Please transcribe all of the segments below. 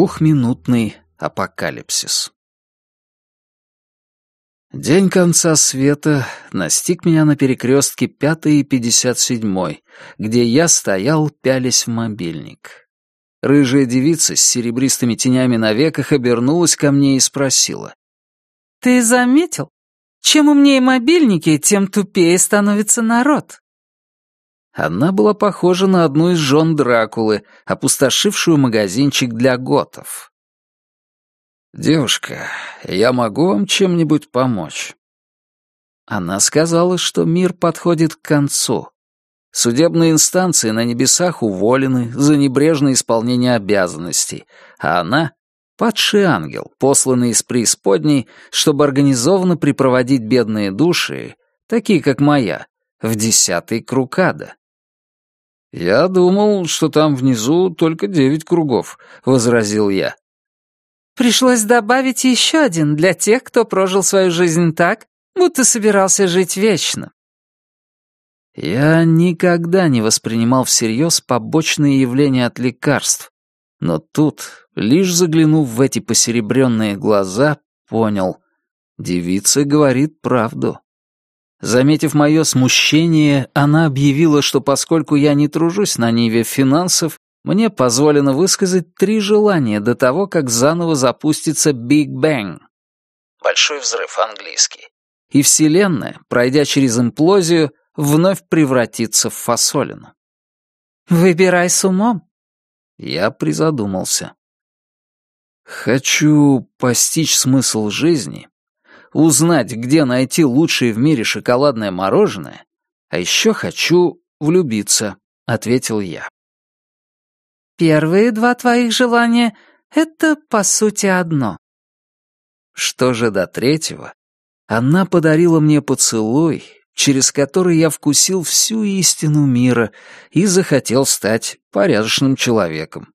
Двухминутный апокалипсис. День конца света настиг меня на перекрестке 5 и 57, где я стоял, пялясь в мобильник. Рыжая девица с серебристыми тенями на веках обернулась ко мне и спросила. «Ты заметил? Чем умнее мобильники, тем тупее становится народ». Она была похожа на одну из жен Дракулы, опустошившую магазинчик для готов. «Девушка, я могу вам чем-нибудь помочь?» Она сказала, что мир подходит к концу. Судебные инстанции на небесах уволены за небрежное исполнение обязанностей, а она — падший ангел, посланный из преисподней, чтобы организованно припроводить бедные души, такие как моя, в десятый круг ада. «Я думал, что там внизу только девять кругов», — возразил я. «Пришлось добавить еще один для тех, кто прожил свою жизнь так, будто собирался жить вечно». Я никогда не воспринимал всерьез побочные явления от лекарств, но тут, лишь заглянув в эти посеребренные глаза, понял — девица говорит правду. Заметив мое смущение, она объявила, что поскольку я не тружусь на ниве финансов, мне позволено высказать три желания до того, как заново запустится Биг Бэнг. Большой взрыв английский. И Вселенная, пройдя через имплозию, вновь превратится в фасолину. «Выбирай с умом». Я призадумался. Хочу постичь смысл жизни узнать, где найти лучшее в мире шоколадное мороженое, а еще хочу влюбиться», — ответил я. «Первые два твоих желания — это, по сути, одно». Что же до третьего? Она подарила мне поцелуй, через который я вкусил всю истину мира и захотел стать порядочным человеком.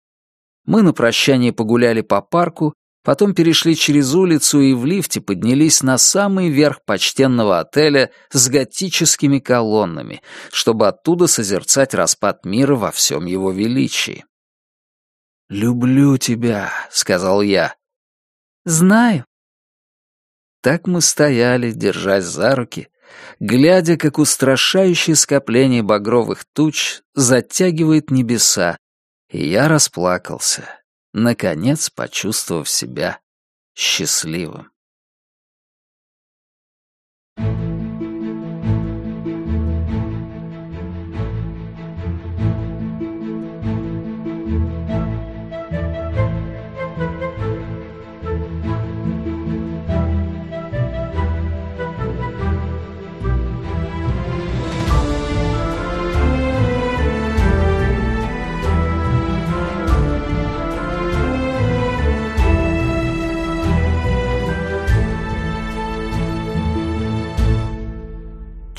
Мы на прощание погуляли по парку, Потом перешли через улицу и в лифте поднялись на самый верх почтенного отеля с готическими колоннами, чтобы оттуда созерцать распад мира во всем его величии. «Люблю тебя», — сказал я. «Знаю». Так мы стояли, держась за руки, глядя, как устрашающее скопление багровых туч затягивает небеса, и я расплакался наконец почувствовав себя счастливым.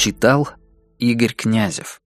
Читал Игорь Князев